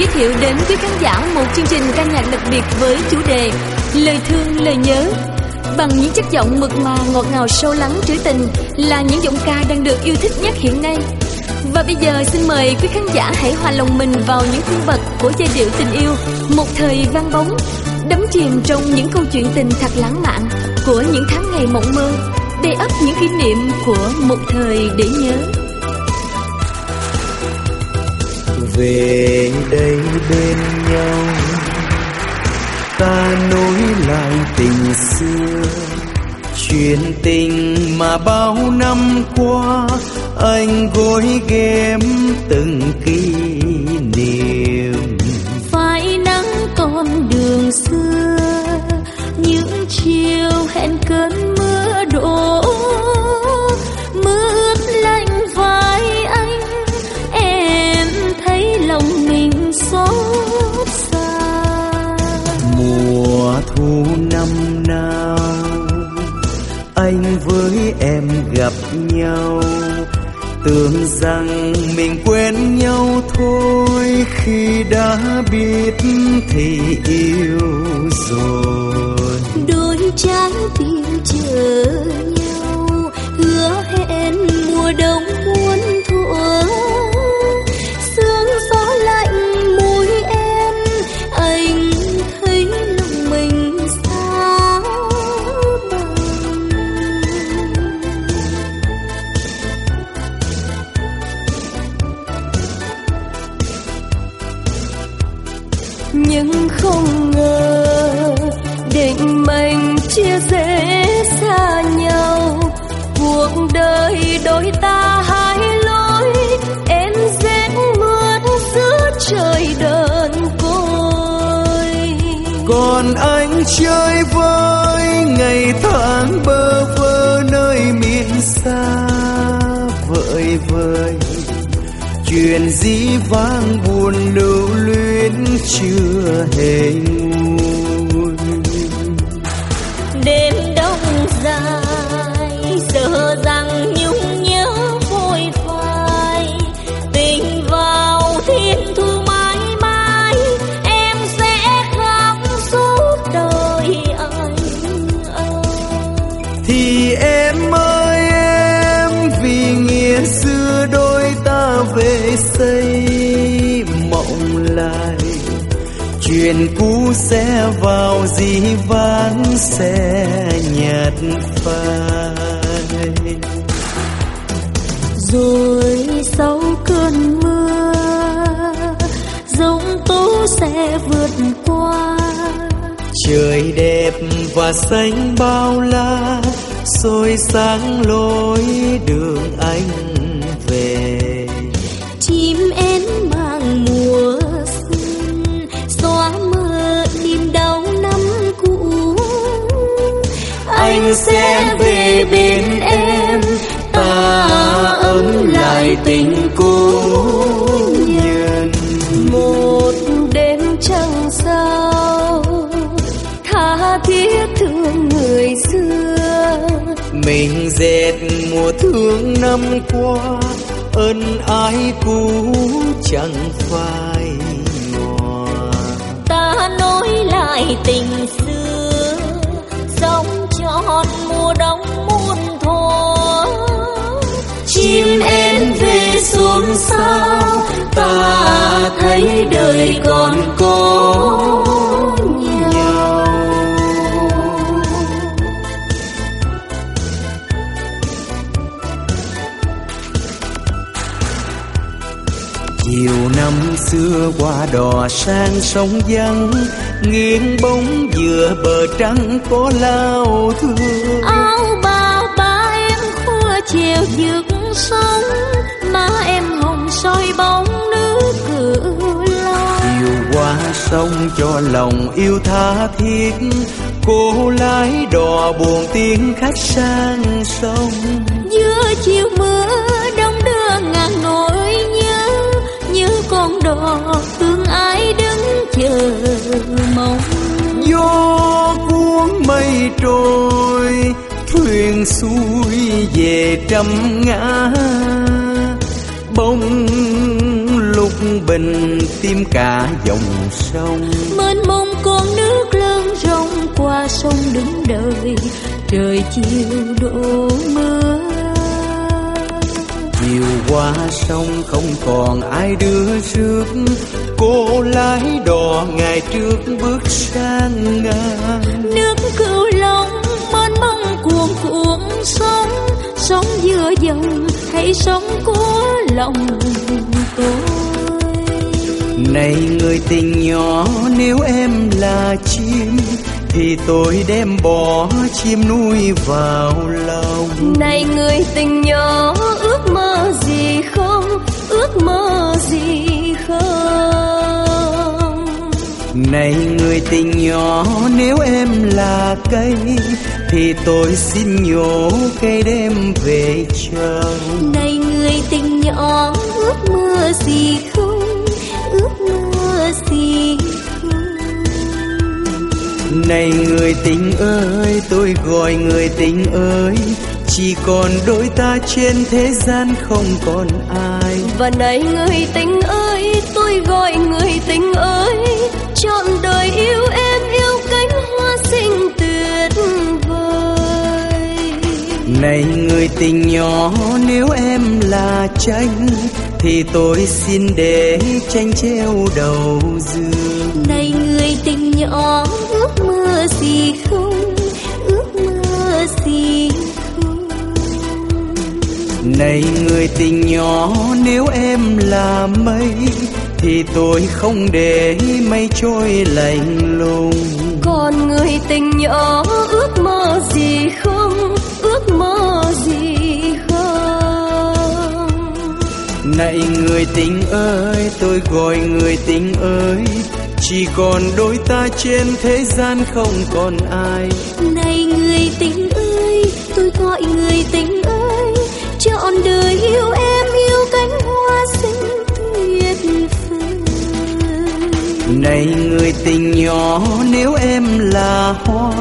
giới thiệu đến quý khán giả một chương trình ca nhạc đặc biệt với chủ đề Lời thương lời nhớ. Bằng những chất giọng mượt mà ngọt ngào sâu lắng trữ tình là những giọng ca đang được yêu thích nhất hiện nay. Và bây giờ xin mời quý khán giả hãy hòa lòng mình vào những cung vật của giai điệu tình yêu, một thời vang bóng, đắm chìm trong những câu chuyện tình thật lãng mạn của những tháng ngày mộng mơ, đầy ấp những kỷ niệm của một thời để nhớ. Về đây bên nhau. Ta nối lại tình xưa, chuyện tình mà bao năm qua anh gối ghém từng kỷ niệm. Phải nắng con đường xưa, những chiều hẹn cơn mưa đổ với em gặp nhau. Tưởng rằng mình quen nhau thôi, khi đã biết thì yêu rồi. Đôi trái tim chờ nhau, hứa hẹn mùa đông muôn thuở. Nhưng không ngờ định mệnh chia rẽ xa nhau. Cuộc đời đôi ta hai lối, em rét mướt giữa trời đơn côi. Còn anh chơi với ngày tháng bơ vơ nơi miền xa. Vợi vợi chuyện dĩ vang buồn lưu chưa hề chuyện cũ sẽ vào dĩ vãng sẽ nhạt phai. Rồi sau cơn mưa giông tố sẽ vượt qua. Trời đẹp và xanh bao la soi sáng lối đường anh sẽ về bên em. Ta ấm lại tình cũ nhân. Một đêm trăng sao, tha thiết thương người xưa. Mình dệt mùa thương năm qua, ân ái cũ chẳng phai ngò ta nối lại tình xưa sống mùa đông muôn thuở. Chim én về xuống sao ta thấy đời còn có nhau chiều năm xưa qua đò sang sông vắng nghiêng bóng dừa bờ trắng có lao thương. Áo bao ba em khua chiều dược sóng má em hồng soi bóng nước cửu long. Chiều qua sông cho lòng yêu tha thiết cô lái đò buồn tiếng khách sang sông. Giữa chiều mưa đông đưa ngàn nỗi nhớ như con đò thương ai đứng chờ mây trôi, thuyền xuôi về trăm ngã. Bông lục bình tim cả dòng sông. Mênh mông con nước lớn rong qua sông đứng đợi, trời chiều đổ mưa chiều qua sông không còn ai đưa rước. Cô lái đò ngày trước bước sang ngang. Nước cửu long mênh mông cuồn cuộn sóng. Sóng giữa dòng hay sóng của lòng tôi. Này người tình nhỏ nếu em là chim thì tôi đem bỏ chim nuôi vào lòng. Này người tình nhỏ này người tình nhỏ nếu em là cây thì tôi xin nhổ cây đem về trồng này người tình nhỏ ước mơ gì không? Ước mơ gì không? Này người tình ơi tôi gọi người tình ơi chỉ còn đôi ta trên thế gian không còn ai. Và này người tình ơi tôi gọi người tình ơi chọn đời yêu em yêu cánh hoa xinh tuyệt vời. Này người tình nhỏ nếu em là tranh thì tôi xin để tranh treo đầu giường này người tình nhỏ ước mơ gì không? Ước mơ gì không? Này người tình nhỏ nếu em là mây thì tôi không để mây trôi lạnh lùng. Còn người tình nhỏ ước mơ gì không? Ước mơ gì không? Này người tình ơi tôi gọi người tình ơi. Chỉ còn đôi ta trên thế gian không còn ai này người tình nhỏ nếu em là hoa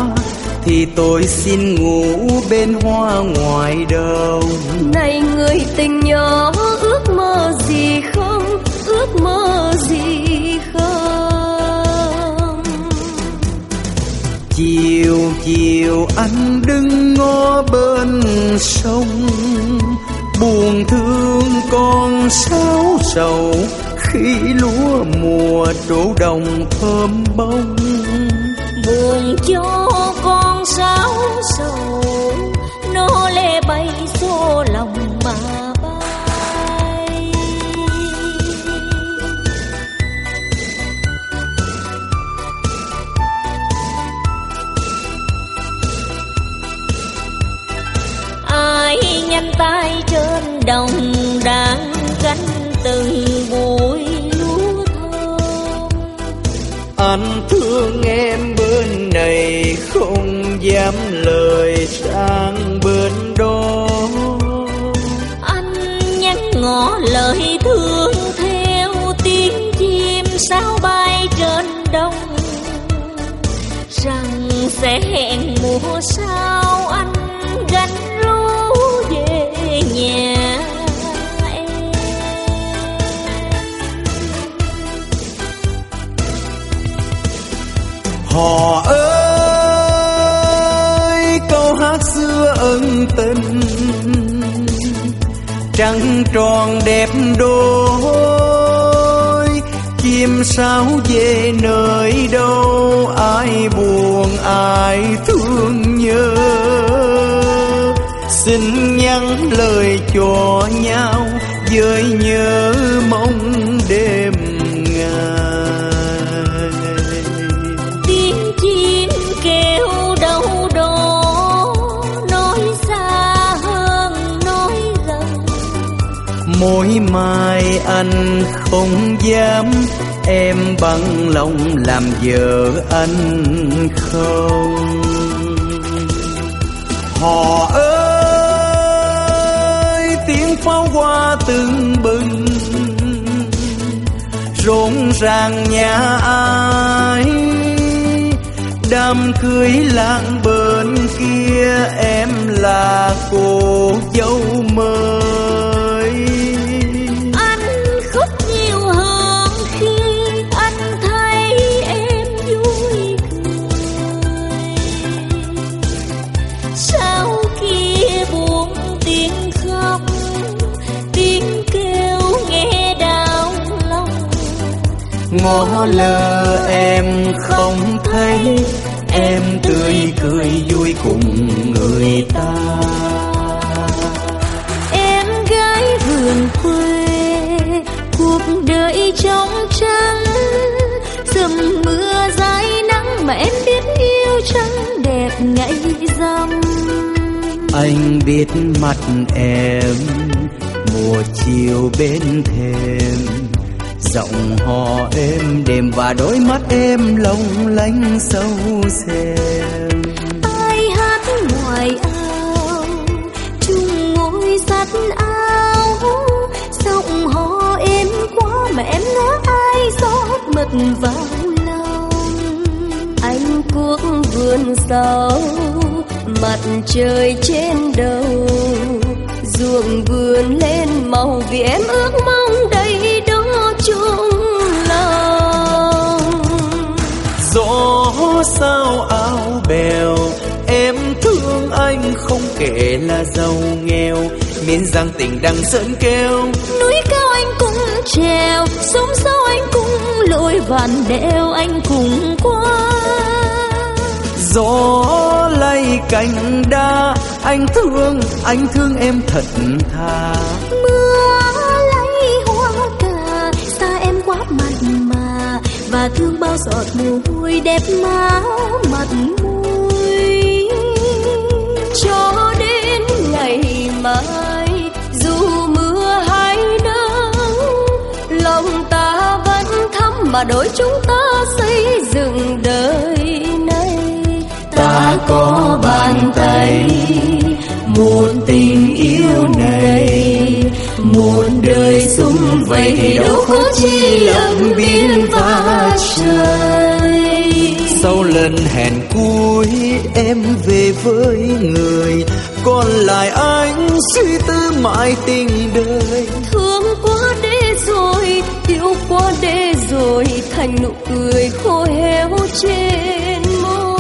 thì tôi xin ngủ bên hoa ngoài đồng này người tình nhỏ ước mơ gì không? Ước mơ gì không? Chiều chiều anh đứng ngó bên sông buồn thương con sao sầu khi lúa mùa đổ đồng thơm bông. Buồn cho con sáo sầu nó lê bay xô lòng mà bay. Ai nhanh tay trên đồng anh thương em bên này không dám lời sang bên đó. Anh nhắn ngỏ lời thương theo tiếng chim sao bay trên đông. Rằng sẽ hẹn mùa sau hò ơi, câu hát xưa ân tình, trăng tròn đẹp đôi, chim sáo về nơi đâu, ai buồn, ai thương nhớ. Xin nhắn lời cho nhau, với nhớ mong mỗi mai anh không dám. Em bằng lòng làm vợ anh không. Họ ơi, tiếng pháo hoa từng bừng. Rộn ràng nhà ai? Đám cưới làng bên kia em là cô dâu mới ngó lơ em không thấy. Em tươi cười vui cùng người ta. Em gái vườn quê cuộc đời trong trắng. Dầm mưa dài nắng mà em biết yêu trắng đẹp ngày rằm. Anh biết mặt em mùa chiều bên thềm giọng hò êm đềm và đôi mắt em long lanh sâu xem ai hát ngoài ao, chung ngồi sát ao. giọng hò êm quá mà em ngỡ ai rót mật vào lòng anh cuốc vườn sau, mặt trời trên đầu ruộng vườn lên màu vì em ước mơ. Gió sao áo bèo. Em thương anh không kể là giàu nghèo miễn rằng tình đằng sơn keo. Núi cao anh cũng trèo sông sâu anh cũng lội vàn đèo anh cùng qua. Gió lay cành đa anh thương anh thương em thật thà và thương bao giọt mồ hôi đẹp má mặt môi cho đến ngày mai, dù mưa hay nắng, lòng ta vẫn thắm mà đôi chúng ta xây dựng đời này. Ta có bàn tay, một tình yêu này một đời sum vầy thì đâu có chi lặng biên và trời sau lần hẹn cuối em về với người. Còn lại anh suy tư mãi tình đời. Thương quá để rồi yêu quá để rồi thành nụ cười khô héo trên môi.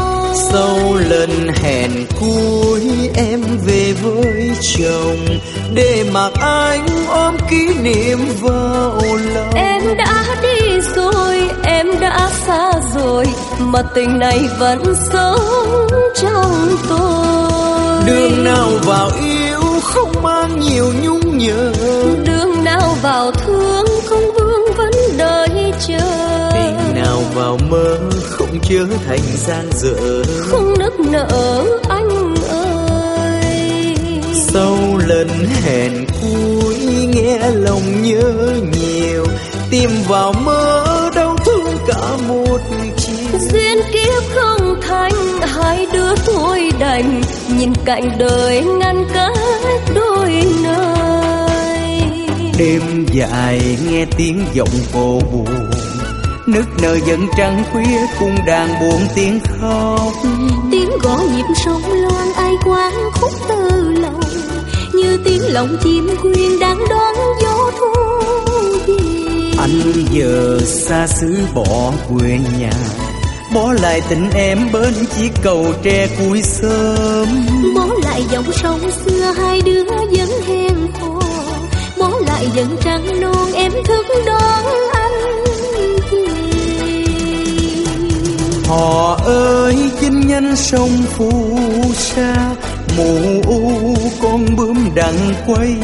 Sau lần hẹn cuối em về với chồng để mặc anh ôm kỷ niệm vào lòng. Em đã đi rồi em đã xa rồi mà tình này vẫn sống trong tôi. Đường nào vào yêu không mang nhiều nhung nhớ. Đường nào vào thương không vương vấn đợi chờ. Tình nào vào mơ không trở thành gian dở. Không nức nở anh lần hẹn cuối nghe lòng nhớ nhiều tìm vào mơ đau thương cả một chiều. Duyên kiếp không thành hai đứa thôi đành nhìn cạnh đời ngăn cách đôi nơi. Đêm dài nghe tiếng giọng cô buồn nước nở dần trăng khuya cùng đàn buồn tiếng khóc. Tiếng gõ nhịp sông loan ai quán khúc từ lòng chim quyên đang đón gió thu về. Anh giờ xa xứ bỏ quê nhà bỏ lại tình em bên chiếc cầu tre cuối sớm. Bỏ lại dòng sông xưa hai đứa vẫn hẹn hò bỏ lại dần trăng non em thức đón anh về. Họ ơi chinh nhân sông phù sa mù u con bướm đặng quay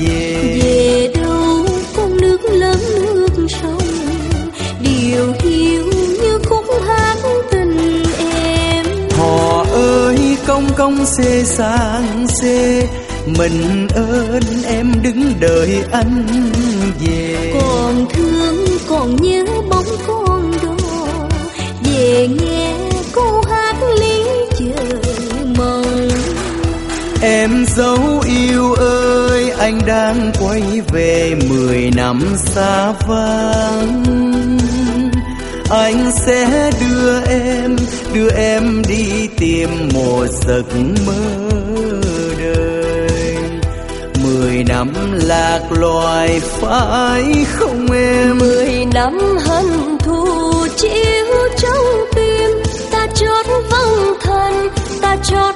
về. Về đâu con nước lớn nước sông điều hiu như khúc hát tình em. Họ ơi công công xê sang xê mình ơn em đứng đợi anh về. Còn thương còn nhớ bóng con đò về nghe dấu yêu ơi anh đang quay về mười năm xa vắng. Anh sẽ đưa em, đưa em đi tìm một giấc mơ đời. Mười năm lạc loài phải không em. Mười năm hận thù chiếu trong tim ta chót vong thân ta chót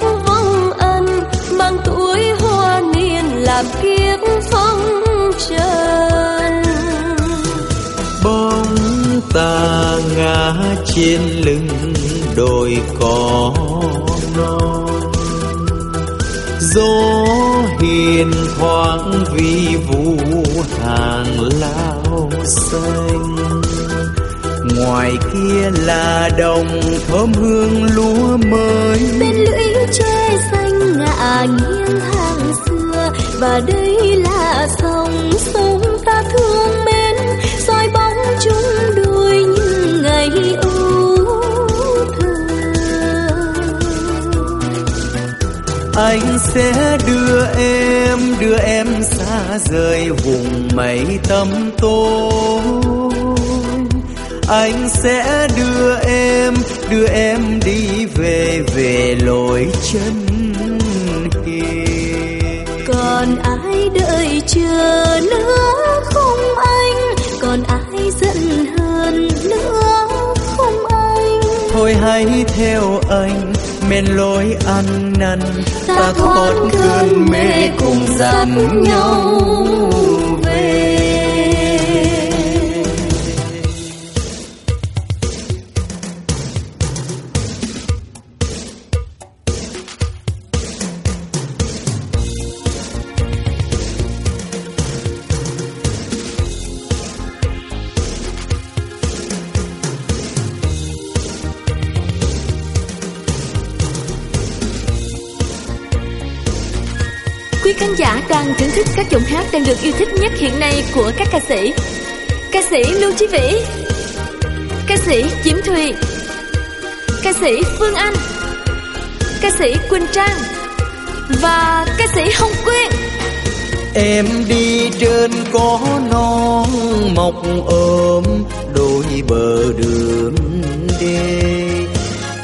làm kiếp phong trần. Bóng trên lưng đồi cỏ non. Gió hiền thoáng vi vu hàng lao xanh. Ngoài kia là đồng thơm hương lúa mới. Bên lũy tre xanh ngả nghiêng hàng và đây là sông sông ta thương mến, soi bóng chúng đôi những ngày ưu anh sẽ đưa em đưa em xa rời vùng mây tâm tối. Anh sẽ đưa em đưa em đi về về lối chân còn ai đợi chờ nữa? Không anh còn ai giận hơn nữa? Không anh. Thôi hãy theo anh men lối ăn năn ta thoát cơn mê cùng dặn nhau quý thưởng thức các giọng hát đang được yêu thích nhất hiện nay của các ca sĩ. Ca sĩ lưu chí vĩ, ca sĩ diễm thùy, ca sĩ phương anh, ca sĩ quỳnh trang và ca sĩ hồng quyên. Em đi trên có non mọc ôm đôi bờ đường đê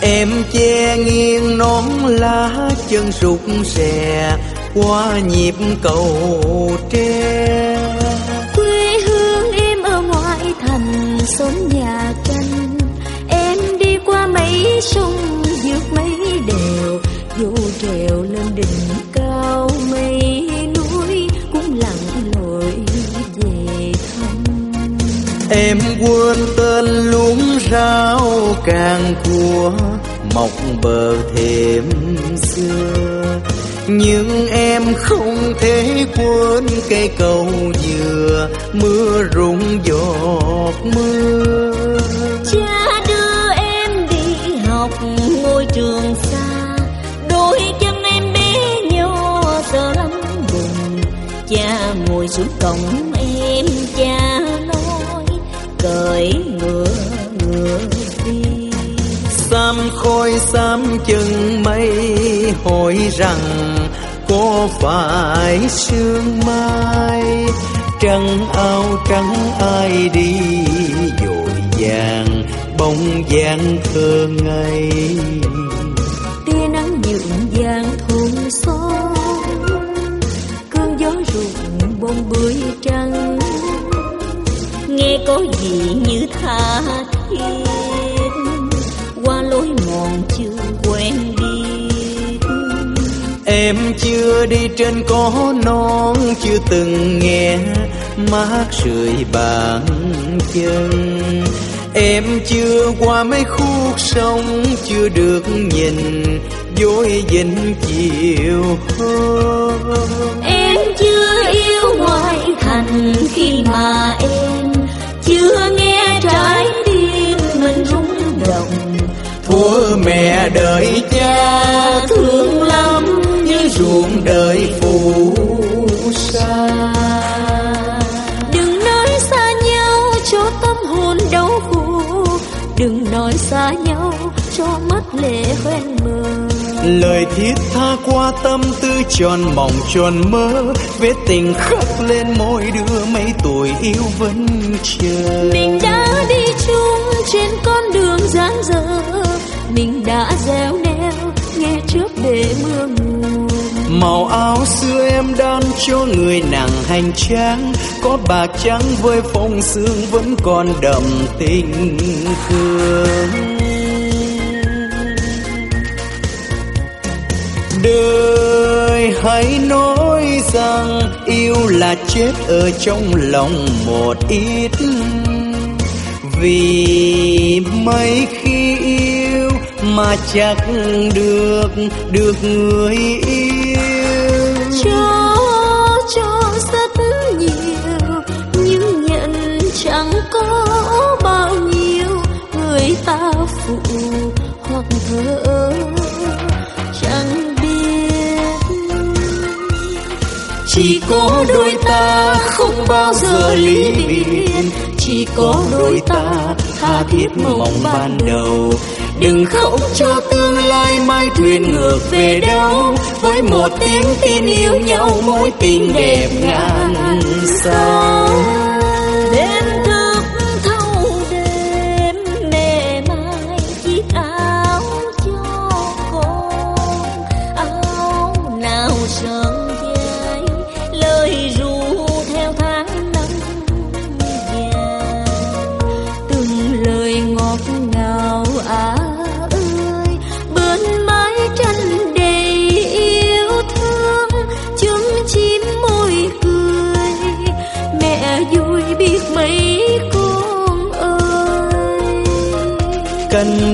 em che nghiêng nón lá chân sụp rè qua nhịp cầu tre. Quê hương em ở ngoại thành xóm nhà tranh em đi qua mấy sông vượt mấy đèo. Vô trèo lên đỉnh cao mấy núi cũng lặng lội về thăm. Em quên tên luống rau càng của mọc bờ thềm xưa nhưng em không thể quên cây cầu dừa, mưa rụng giọt mưa. Cha đưa em đi học ngôi trường xa, đôi chân em bé nhỏ sợ lắm buồn cha ngồi xuống cổng em, cha nói, cởi ngựa Sam khôi sam chân mây, hỏi rằng, có phải sương mai? Trắng áo trắng ai đi dội vàng, bóng dáng thơ ngây. Tia nắng nhuận vàng thôn xóm, cơn gió rụng bông bưởi trắng. Nghe có gì như tha thiết? Lối mòn chưa quen đi. em chưa đi trên có non, chưa từng nghe mát rượi bàn chân em chưa qua mấy khúc sông, chưa được nhìn dối dinh chiều hôm đợi cha thương lắm như ruộng đời phù sa. Đừng nói xa nhau cho tâm hồn đau khổ. Đừng nói xa nhau cho mắt lệ hoen mờ lời thiết tha qua tâm tư tròn mong tròn mơ vết tình khắc lên môi đưa mấy tuổi yêu vẫn chờ. Mình đã đi chung trên con đường dáng dở đã gieo neo, nghe trước để mưa nguồn màu áo xưa em đan cho người nàng hành trang, có bạc trắng với phong sương vẫn còn đậm tình thương. Đời hãy nói rằng yêu là chết ở trong lòng một ít. Vì mấy mà chắc được được người yêu. Cho cho rất nhiều nhưng nhận chẳng có bao nhiêu. Người ta phụ hoặc thờ chẳng biết. Chỉ có đôi ta không bao giờ ly biệt. Chỉ có đôi ta tha thiết mong ban đầu đừng khóc cho tương lai mai thuyền ngược về đâu. Với một tiếng tin yêu nhau, mối tình đẹp ngàn sao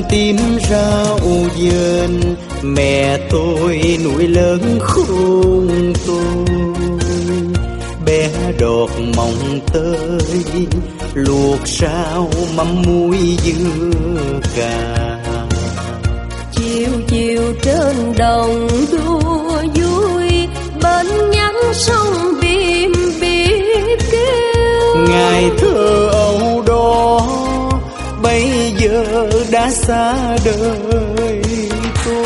tím rau dền mẹ tôi nuôi lớn khôn tôi. Bé đọt mộng tới, luộc sao mắm muối dưa cà. Chiều chiều trên đồng đua vui, bên nhánh sông giờ đã xa đời tôi.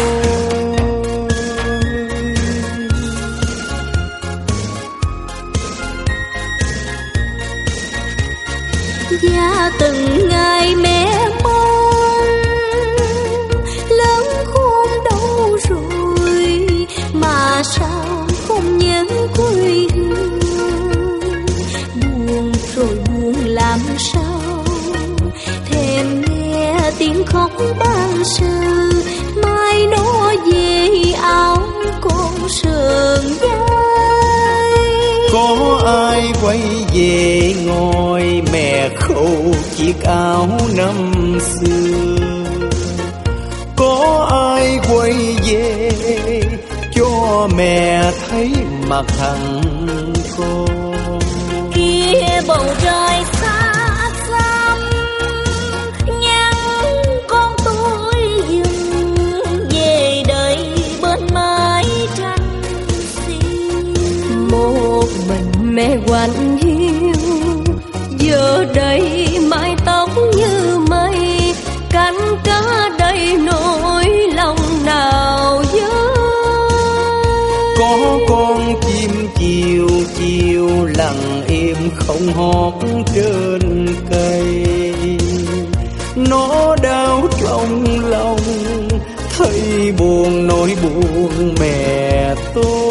Và từng ngày mẹ áo năm xưa. Có ai quay về cho mẹ thấy mặt thằng con? Kia bầu trời xa xăm nhắn con tôi dừng về đây bên mái tranh xiên. Một mình mẹ quạnh hót trên cây. Nó đau trong lòng thấy buồn nỗi buồn mẹ tôi.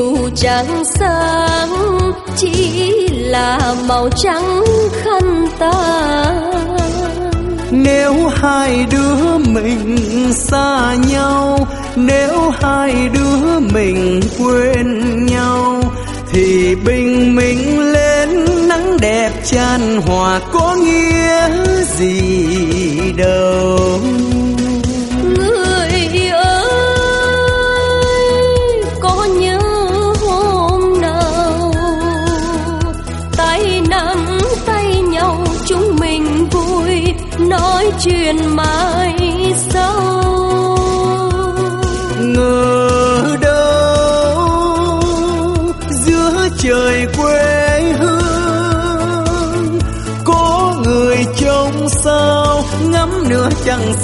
Dù trắng sáng, chỉ là màu trắng khăn ta nếu hai đứa mình xa nhau, nếu hai đứa mình quên nhau, thì bình minh lên, nắng đẹp tràn hòa có nghĩa gì đâu.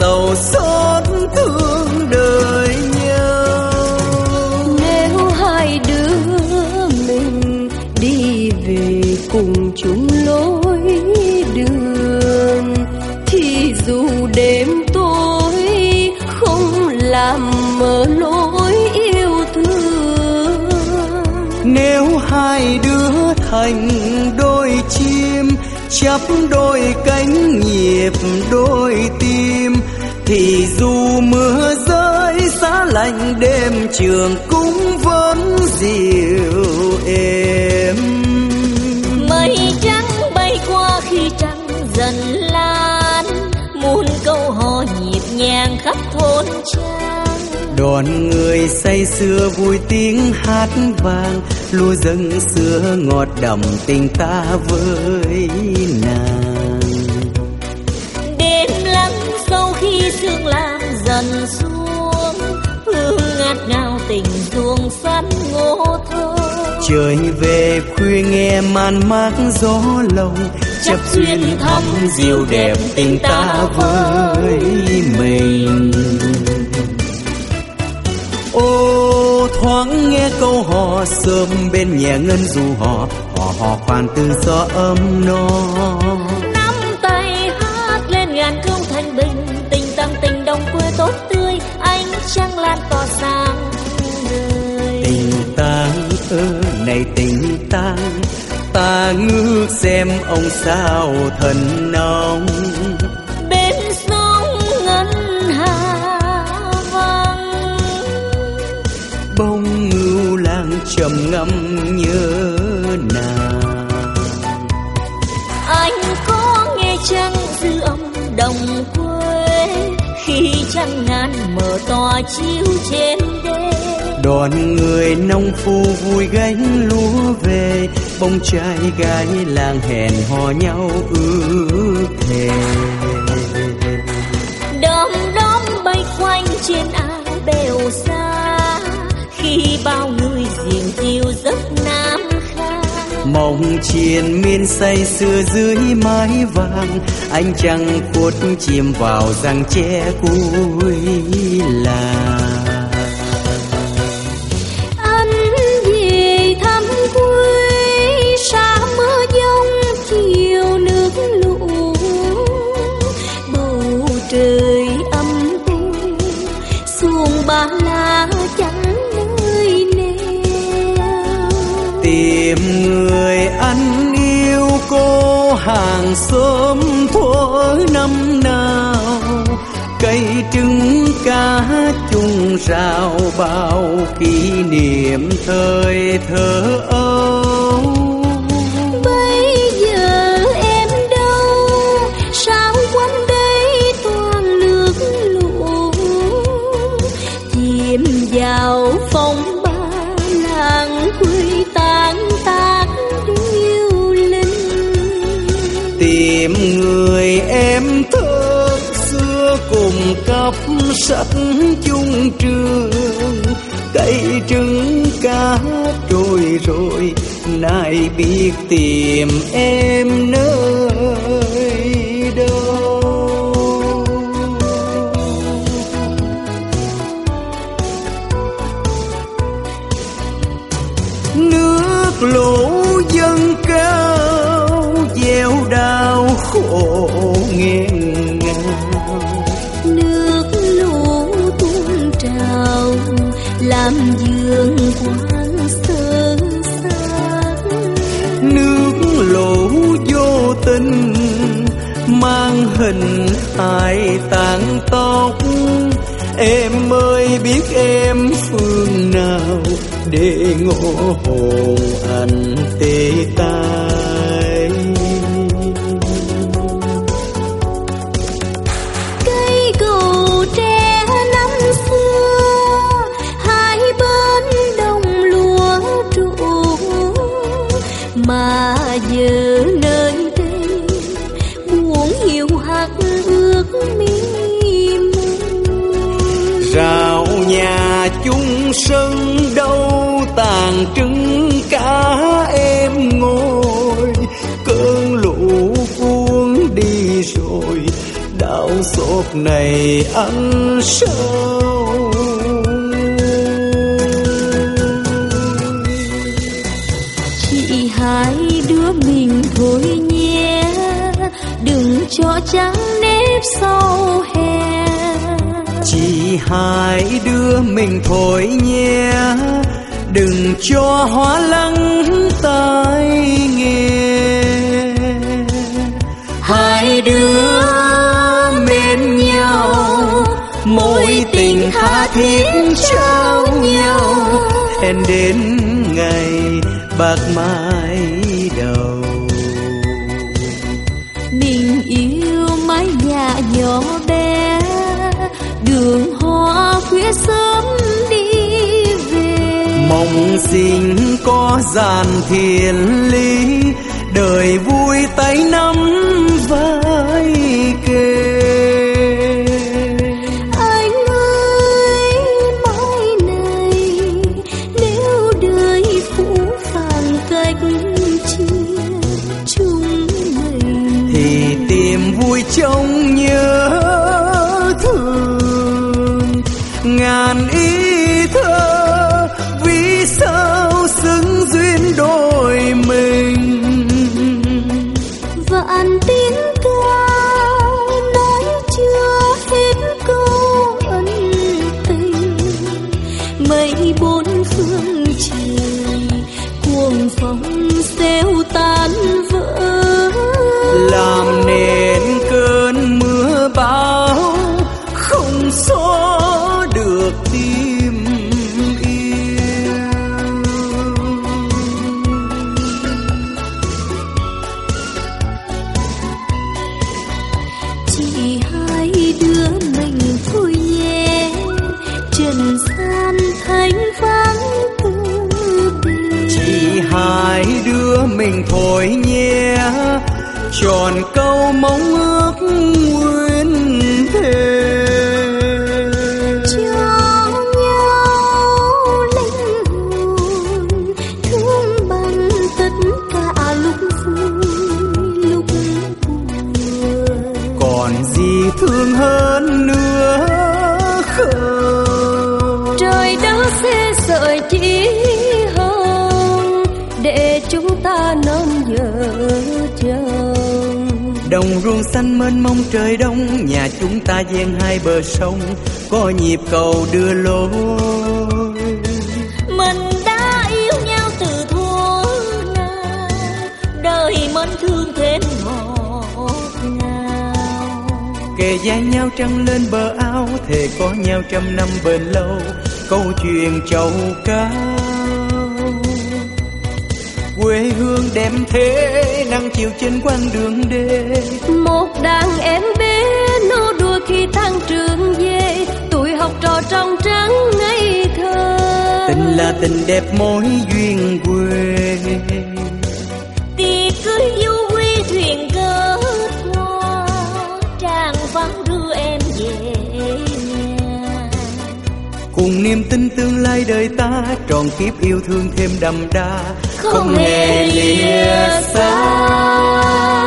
Sầu xót thương đời nhau. Nếu hai đứa mình đi về cùng chung lối đường thì dù đêm tối không làm mờ lối yêu thương. Nếu hai đứa thành đôi chim chắp đôi cánh nhịp đôi thì dù mưa rơi giá lạnh đêm trường cũng vẫn dịu êm. Mây trắng bay qua khi trăng dần lan muôn câu hò nhịp nhàng khắp thôn trang. Đoàn người say sưa vui tiếng hát vang lúa dâng sữa ngọt đậm tình ta với ngát ngào tình ruộng sắn ngô thơ trời về khuya nghe man mác gió lồng chấp duyên thắm diệu đẹp tình ta với mình. Ô thoáng nghe câu hò sớm bên nhà ngân dù hò hò hò khoan từ gió ấm no. Nắm tay hát lên ngàn câu thanh bình tình tăng tình đồng quê tốt tươi ánh trăng lan tỏa sáng này tình tang ta ngước xem ông sao thần nóng. Bên sông ngân hà vang bông ngưu lang trầm ngâm nhớ nàng. anh có nghe chăng dư âm đồng quê? Khi trăng ngàn mở tỏa chiếu trên đê đoàn người nông phu vui gánh lúa về. Bông trai gái làng hẹn hò nhau ước thề. Đom đóm bay quanh trên áo bèo xa. Khi bao người diều diêu giấc nam kha mộng triền miên say sưa dưới mái vàng. Anh trăng khuất chìm vào răng tre cuối làng hàng xóm thuở năm nào, cây trứng cá chung rào bao kỷ niệm thời thơ ấu. Sắc chung trường cây trứng cá trôi rồi nay biết tìm em nơi. Để ngộ hồn anh tê ta. sang này ăn sâu. Chị hai đứa mình thôi nhé đừng cho trắng nếp sau hè. Chị hai đứa mình thôi nhé đừng cho hóa lăng tai nghe. bạc mái đầu. Mình yêu mái nhà nhỏ bé đường hoa khuya sớm đi về. Mong sinh có giàn thiền lý đời vui tay nắm vai đẹp mối duyên quê. Tiệc cưới du quy thuyền gỡ hoa trang vắng đưa em về nhà. Cùng niềm tin tương lai đời ta tròn kiếp yêu thương thêm đậm đà, không, không hề lìa xa.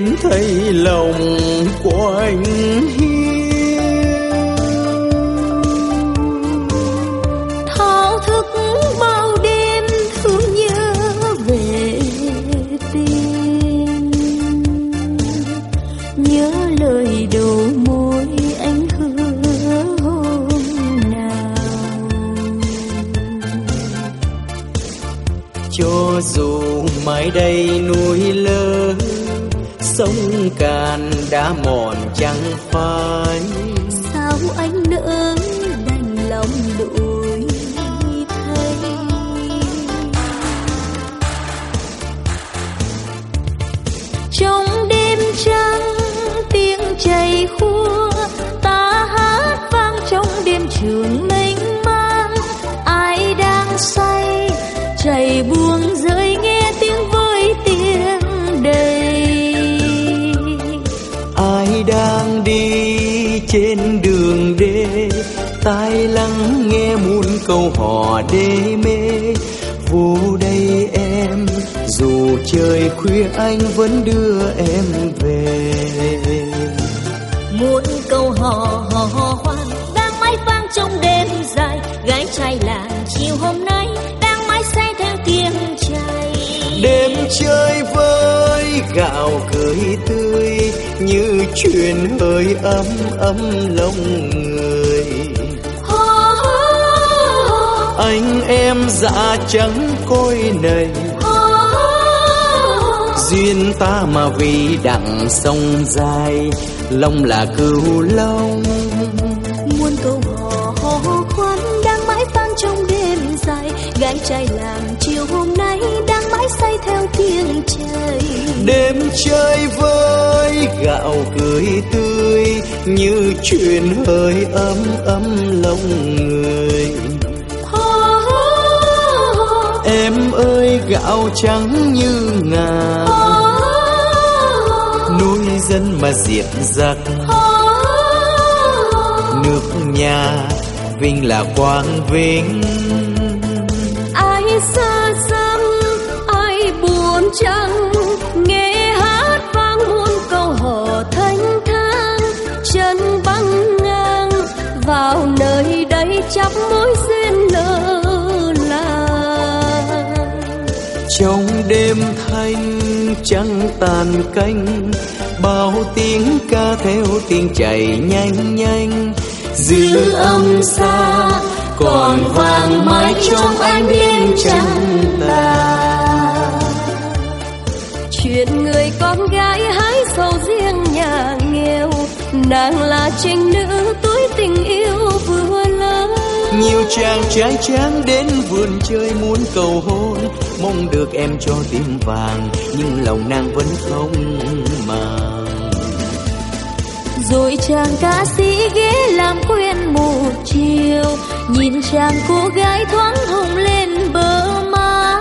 Nên thấy lòng của anh hiu thao thức bao đêm thương nhớ về tình. Nhớ lời đầu môi anh hứa hôm nào. Cho dù mai đây núi lớn sông cạn đã mòn chẳng phai. Câu hò đê mê. Vô đây em dù trời khuya anh vẫn đưa em về. Muôn câu hò hò hò hoan đang mãi vang trong đêm dài. Gái trai làng chiều hôm nay đang mãi say theo tiếng chảy đêm chơi với gạo cười tươi như chuyện hơi ấm ấm lòng người anh em dạ trắng côi hò. duyên ta mà vì đặng sông dài lòng là cừu long. Muôn câu hò khoan đang mãi vang trong đêm dài. Gái trai làng chiều hôm nay đang mãi say theo tiếng chảy đêm chơi với gạo cười tươi như chuyện hơi ấm ấm lòng người ơi, gạo trắng như ngà. Nuôi dân mà diệt giặc. Nước nhà vinh là quang vinh. Đêm thanh trăng tàn canh bao tiếng ca theo tiếng chạy nhanh nhanh. Dư âm xa, còn vang mãi trong ánh đêm trăng tàn. Chuyện người con gái hái sầu riêng nhà nghèo, nàng là trinh nữ tuổi tình yêu vừa lớn. Nhiều chàng trai tráng đến vườn chơi muốn cầu hôn mong được em cho tim vàng nhưng lòng nàng vẫn không màng. Rồi chàng ca sĩ ghé làm quen một chiều nhìn chàng cô gái thoáng hồng lên bờ má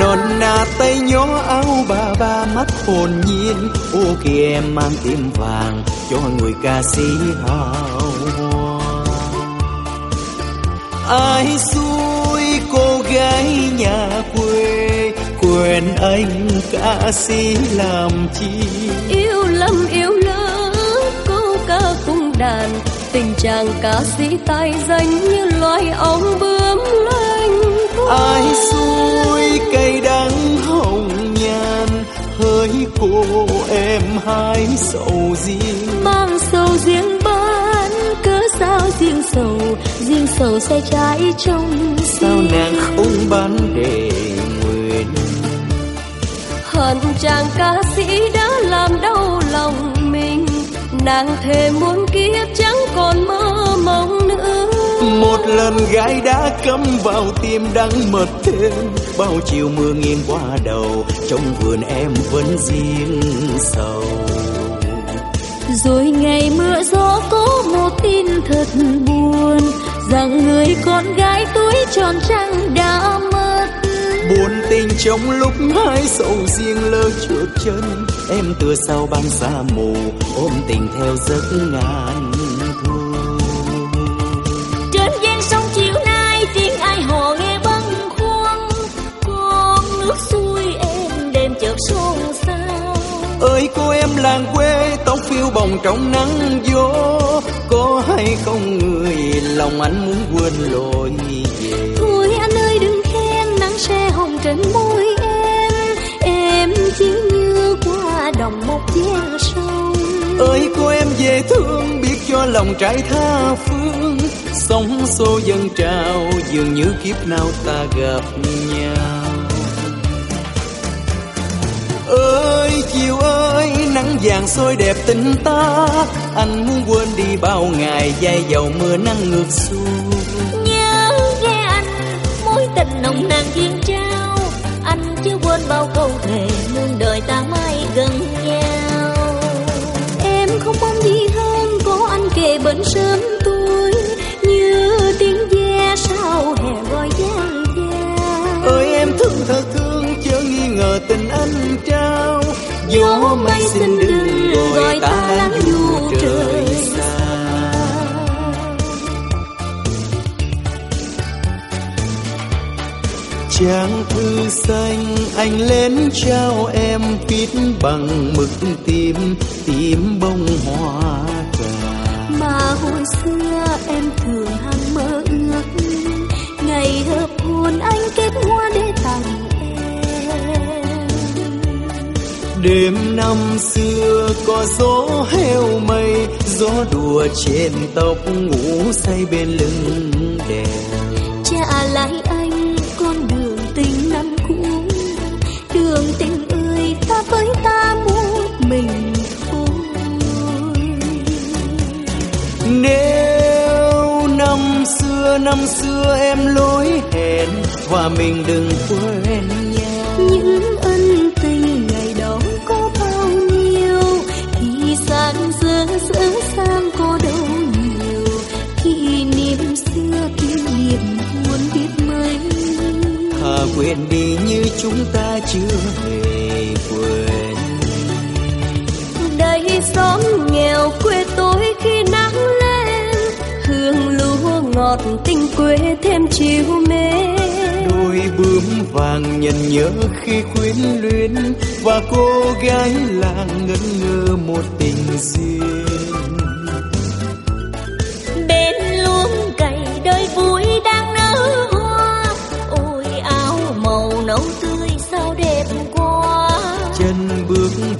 non nà tay nhỏ áo bà ba mắt hồn nhiên ô kìa em mang tim vàng cho người ca sĩ hào hoa. Ai xui cô gái nhà quê quên anh ca sĩ làm chi. Yêu lầm yêu lỡ câu ca cung đàn. Tình chàng ca sĩ tài danh như loài ong bướm lanh ai xui cây đắng hồng nhan hỡi cô em hai sầu riêng sầu riêng sầu sẽ trái trong sao nàng không bán để nguyện? Hận chàng ca sĩ đã làm đau lòng mình nàng thề muôn kiếp chẳng còn mơ mộng nữa. Một lần gái đã cắm vào tim đắng mật thêm bao chiều mưa nghiêng qua đầu trong vườn em vẫn riêng sầu rồi ngày mưa gió có một tin thật buồn rằng người con gái tuổi tròn trăng đã mất. Buồn tình trong lúc hai sầu riêng lơ trượt chân em tựa sau băng xa mù ôm tình theo giấc ngàn thu trên gian sông chiều nay tiếng ai hò nghe bâng khuâng. Con nước xuôi em đêm chợt xôn xao. Ơi cô em làng quê trong nắng gió có hay không người? Lòng anh muốn quên lối về thôi anh ơi đừng khen nắng xe hồng trên môi em. Em chỉ như qua đồng một gian sông. Ơi cô em dễ thương biết cho lòng trái tha phương. Sóng xô dâng trào dường như kiếp nào ta gặp vàng soi đẹp tình ta. Anh muốn quên đi bao ngày dây dầu mưa nắng ngược xuôi. Nhớ nghe anh mối tình nồng nàn duyên trao. Anh chưa quên bao câu thề muôn đời ta mãi gần nhau. Em không mong gì hơn có anh kề bên sớm tôi. Như tiếng ve sau hè gọi giang gia ơi em thương thật thương chớ nghi ngờ tình anh trao. Gió mây trang thư xanh anh lên trao em viết bằng mực tím tím bông hoa cà. Mà hồi xưa em thường hằng mơ ước ngày hợp hôn anh kết hoa để tặng em. Đêm năm xưa có gió heo mây gió đùa trên tóc ngủ say bên lưng đèo năm xưa em lối hẹn và mình đừng quên nhau. Những ân tình ngày đó có bao nhiêu? Thì sang dở dở sang có đâu nhiều? Kỷ niệm xưa kỷ niệm muốn biết mấy thà quên đi như chúng ta chưa hề ngọt tình quê thêm chiều mến đôi bướm vàng nhận nhớ khi quyến luyến, và cô gái làng ngẩn ngơ một tình duyên.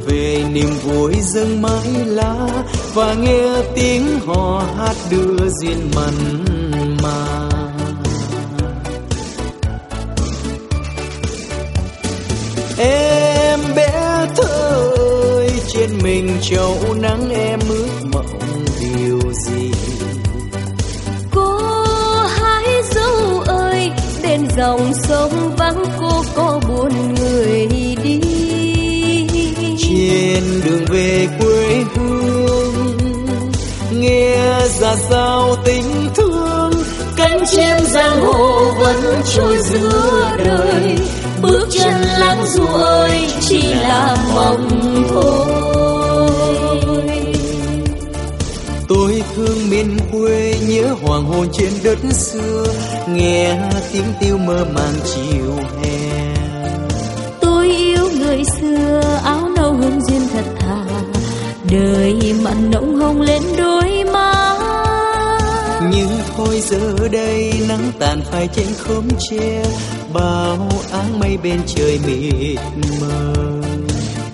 Về niềm vui dâng mãi lá và nghe tiếng hò hát đưa duyên mặn mà. Em bé thơ ơi trên mình chậu nắng em ước mộng điều gì? Cô hái dâu ơi bên dòng sông vắng, cô có buồn người trên đường về quê hương. Nghe ra sao tình thương, cánh chim giang hồ vẫn trôi giữa đời. Bước chân lãng du ơi, chỉ là mộng thôi. Tôi thương miền quê nhớ hoàng hôn trên đất xưa. Nghe tiếng tiêu mơ màng chiều hè đời mặn nồng hồng lên đôi má. Nhưng thôi giờ đây nắng tàn phai trên khóm tre bao áng mây bên trời mịt mờ.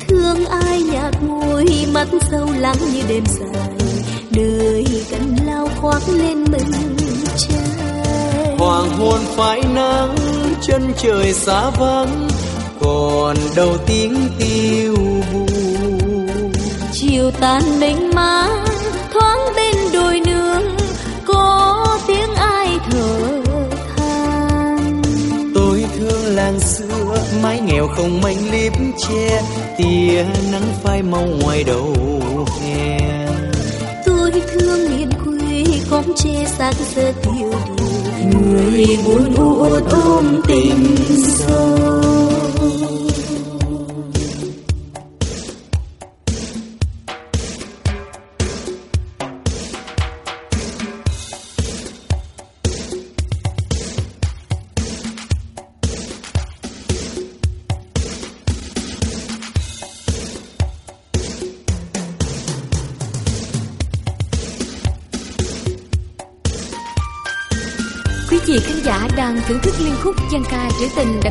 Thương ai nhạt môi mắt sâu lắng như đêm dài. Đời cành lao khoác lên mình trai hoàng hôn phải nắng chân trời xa vắng còn đầu tiếng tiêu buồn chiều tàn mênh mang thoáng bên đồi nương có tiếng ai thở than. Tôi thương làng xưa mái nghèo không manh liếp che tia nắng phai mau ngoài đầu hè. Tôi thương miền quê khóm tre sáng giờ tiêu điều người buồn uất ôm tình sâu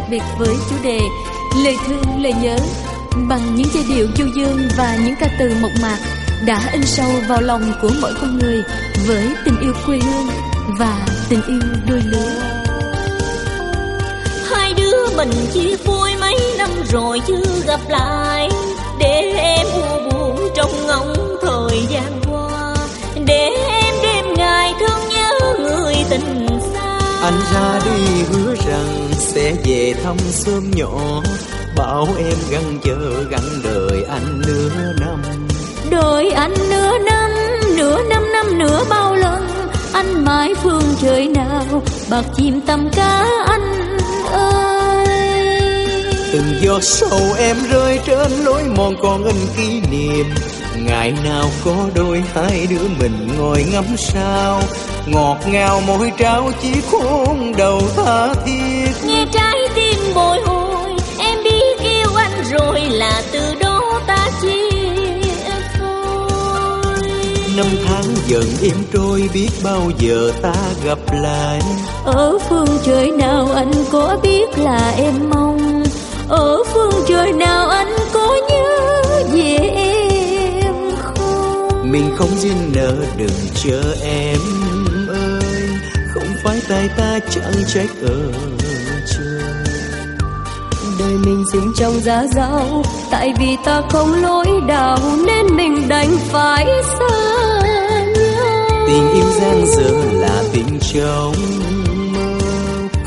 biệt với chủ đề Lời thương, lời nhớ bằng những giai điệu du dương và những ca từ mộc mạc đã in sâu vào lòng của mỗi con người với tình yêu quê hương và tình yêu đôi lứa. Hai đứa mình chia vui mấy năm rồi chưa gặp lại Để em u buồn trong ngóng thời gian qua Để em đêm ngày thương anh ra đi hứa rằng sẽ về thăm sớm nhỏ. Bảo em gắn chờ gắn đời anh nửa năm. Đợi anh nửa năm, nửa năm năm nửa bao lần. Anh mãi phương trời nào bạc chim tầm cá anh ơi. Từng giọt sầu em rơi trên lối mòn còn in kỷ niệm. Ngày nào có đôi hai đứa mình ngồi ngắm sao ngọt ngào môi trao chỉ khôn đầu tha thiết. Nghe trái tim bồi hồi Em biết yêu anh rồi là từ đó ta chia phôi năm tháng dần im trôi biết bao giờ ta gặp lại. Ở phương trời nào anh có biết là em mong? Ở phương trời nào anh có nhớ về em không? Mình không duyên nợ đừng chờ em phải tay ta chẳng trách ở trời Đời mình sinh trong giá dao Tại vì ta không lối đạo Nên mình đành phải xa nhau. Tình yêu gian dở là tình trong mơ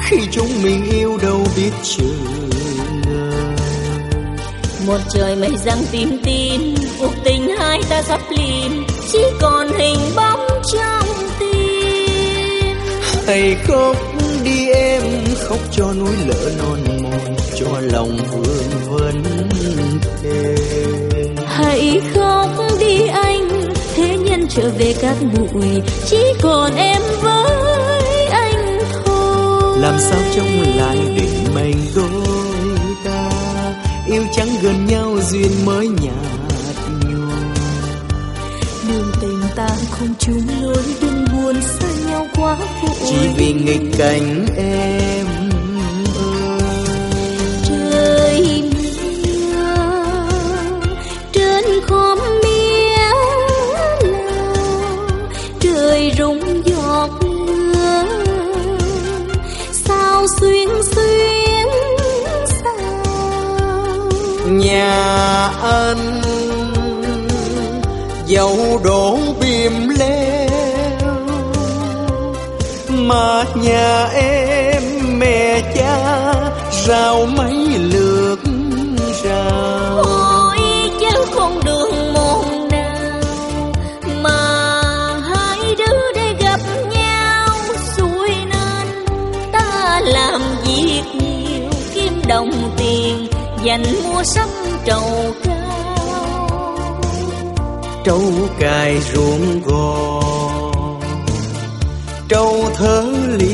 khi chúng mình yêu đâu biết chừng Một trời mây răng tím tím Cuộc tình hai ta sắp lim Chỉ còn hình bóng trong tim hãy khóc đi em khóc cho núi lỡ non mòn cho lòng vương vấn thề Hãy khóc đi anh Thế nhân trở về các bụi Chỉ còn em với anh thôi. Làm sao trông lại định mệnh đôi ta yêu chẳng gần nhau duyên mới nhạt nhòa. Đường tình ta không chung lối nhau vội chỉ vì nghịch cảnh em ơi trời mưa trên khóm mía lao trời rụng giọt mưa. Sao xuyên xuyên sao? Nhà anh dầu đổ mà nhà em mẹ cha rào mấy lượt rào. Ôi chứ con đường một nào Mà hai đứa để gặp nhau. Xuôi nên ta làm việc nhiều Kiếm đồng tiền dành mua sắm trầu cao. Trâu cài ruộng gò trâu thở liền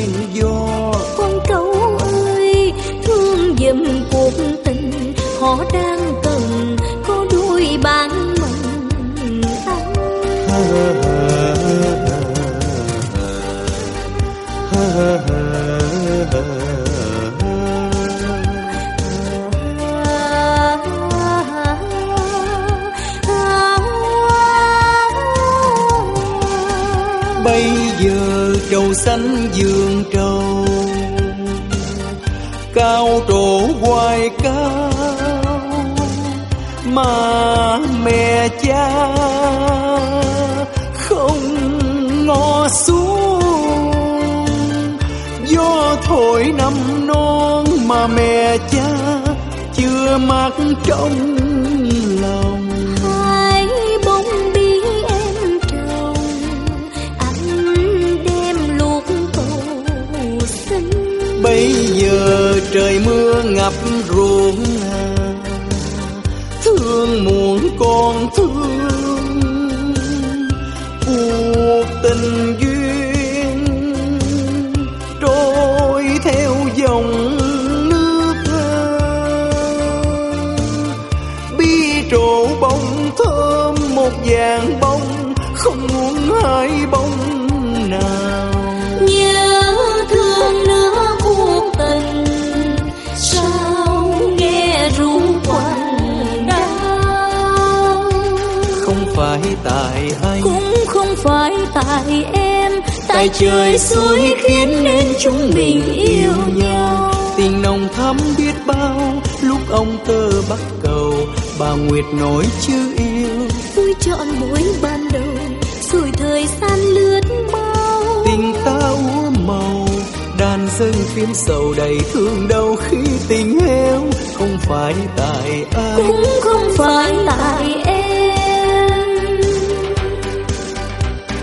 xanh giường trầu. Cao trổ hoài cao, mà mẹ cha không ngó xuống. Gió thổi năm non mà mẹ cha chưa mặc trong mưa ngập tại anh. Cũng không phải tại em tại trời xui khiến nên chúng mình yêu nhau. tình nồng thắm biết bao lúc ông tơ bắt cầu bà nguyệt nói chưa yêu. Vui trọn mỗi ban đầu rồi thời gian lướt mau. Tình ta úa màu đàn dân phim sầu đầy thương đau khi tình heo. Không phải tại ai cũng không phải tại em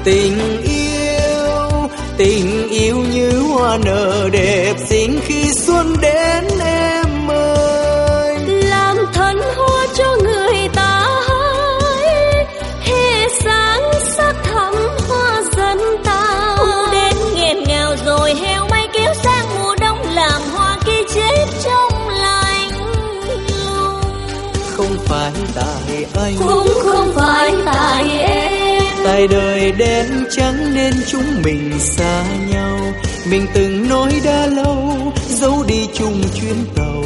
tình yêu tình yêu như hoa nở đẹp xinh khi xuân đến em ơi. Làm thân hoa cho người ta hái hè sáng sắc thắm hoa dần tàn đến nghẹn ngào rồi heo may kéo sang mùa đông làm hoa kia chết trong lạnh lùng. Không phải tại anh. Cũng không phải tại em tại đời đến chẳng nên chúng mình xa nhau. Mình từng nói đã lâu dấu đi chung chuyến tàu.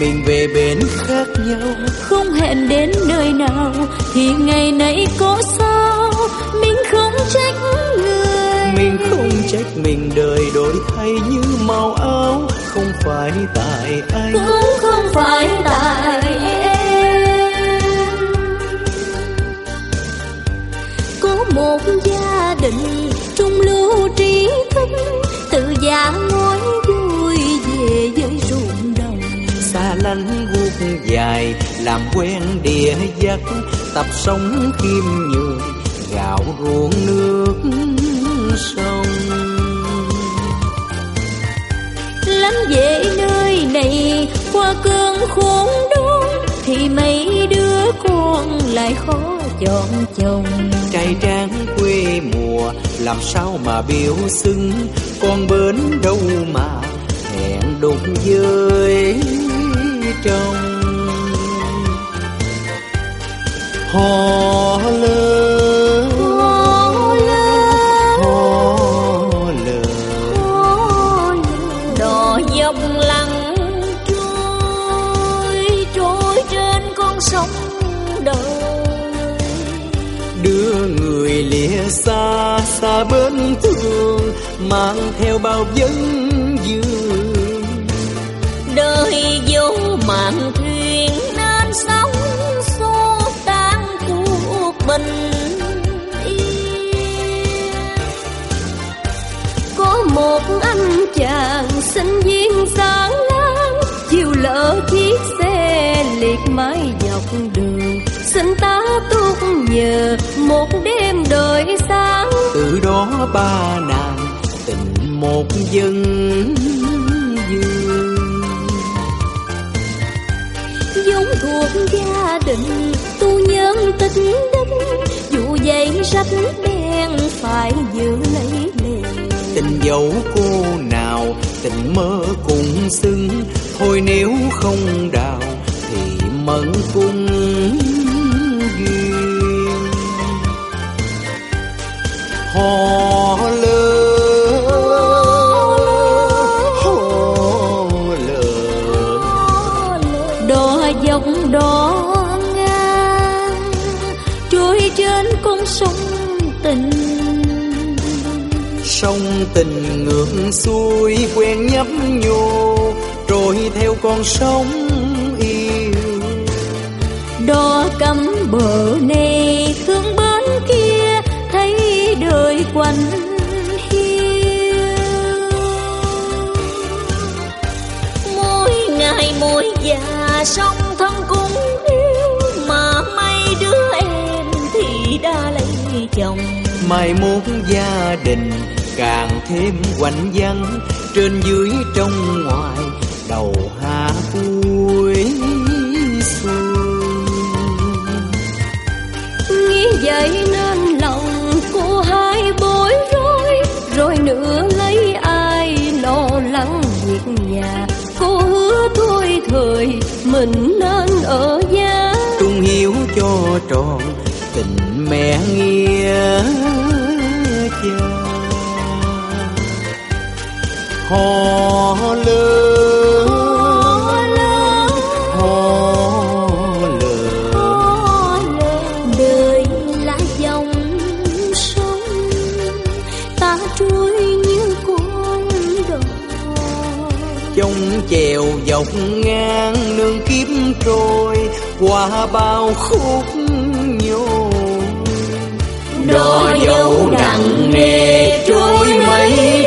Mình về bến khác nhau. Không hẹn đến nơi nào thì ngày nay có sao? Mình không trách người. Mình không trách mình đời đổi thay như màu áo. Không phải tại anh. Cũng không phải tại đình trung lưu trí thức tự giả ngói vui về với ruộng đồng. Xa lánh guốc dài làm quen địa dắt tập sống khiêm nhường gạo ruộng nước sông. Lánh về nơi này qua cơn khốn đốn thì mấy đứa con lại khó chọn chồng. Trai tráng quê mùa, làm sao mà biểu xưng con bến đâu mà hẹn đụng dơ vào theo vấn dương. Đời vô mạn thuyền nên sóng xô tan cuộc bình yên. Có một anh chàng sinh viên sáng láng, chiều lỡ chiếc xe liệt mái dọc đường. Xin ta tuốt nhờ một đêm đợi sáng. Từ đó ba nàng một dân dương giống thuộc gia đình tu nhân tích đức. Dù dây rách đen phải giữ lấy lệ tình dẫu cô nào tình mơ cùng xưng thôi nếu không đào thì mẫn cung xuôi quen nhấp nhô rồi theo con sông yêu. Đò cắm bờ này thương bên kia thấy đời quanh hiu. Mỗi ngày mỗi già sông thân cũng yêu mà mấy đứa em thì đã lấy chồng. Mai mốt gia đình càng thêm quạnh vắng trên dưới trong ngoài đầu hạ cuối xuân nghĩ vậy nên lòng cô hai bối rối rồi nữa lấy ai lo lắng việc nhà. Cô hứa thôi thời mình nên ở gia trung hiếu cho tròn tình mẹ nghĩa cha hò lớn hò lớn đời là dòng sông ta trôi như con đò trong chèo dọc ngang nương kiếp trôi qua bao khúc nhô đò dấu nặng nề trôi mấy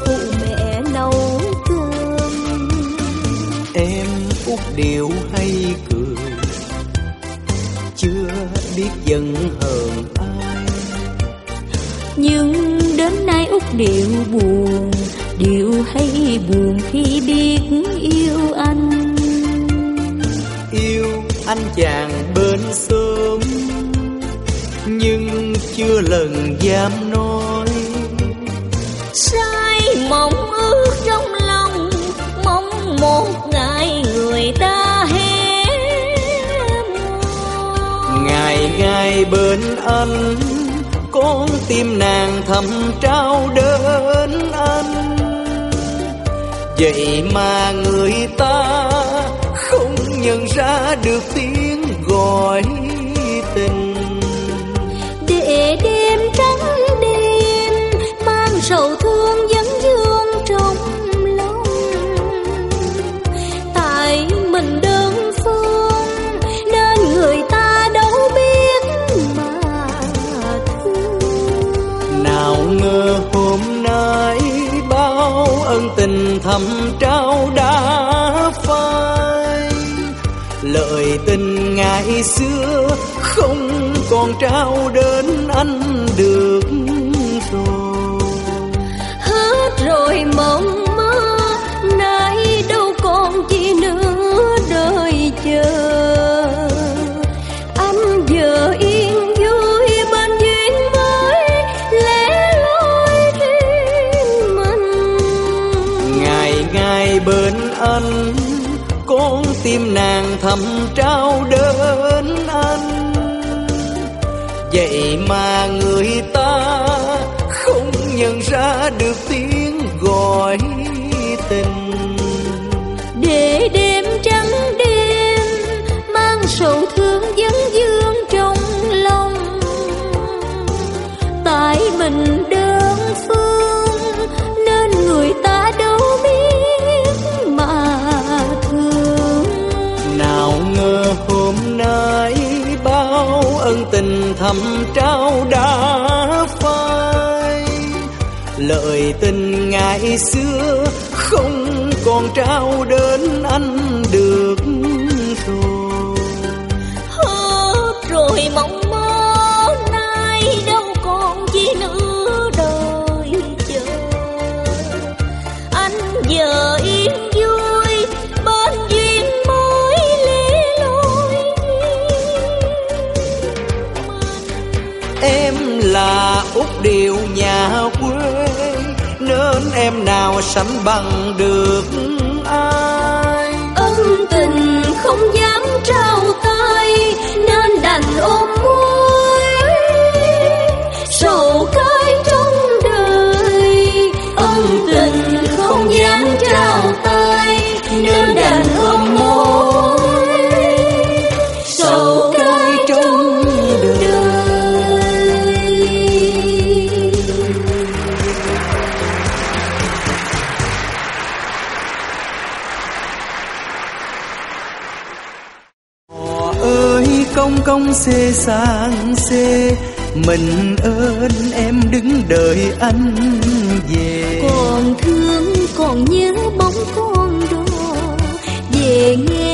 phụ mẹ nấu cơm. Em út điệu hay cười? Chưa biết giận hờn ai. Nhưng đến nay út điệu buồn điệu hay buồn khi biết yêu anh. Yêu anh chàng bên sớm nhưng chưa lần dám nói mong ước trong lòng, mong một ngày người ta hé ngày ngày bên anh, con tim nàng thầm trao đến anh. Vậy mà người ta không nhận ra được tiếng gọi. Ngày xưa không còn trao đến anh được. Thầm trao đến anh vậy mà người ta không nhận ra được tiếng gọi tình. Lời tình ngày xưa không còn trao đến anh được. Em nào sánh bằng được ai? Ân tình không ơi công xê sang xê Mình ơn em đứng đợi anh về. Còn thương, còn nhớ bóng con đó về nghe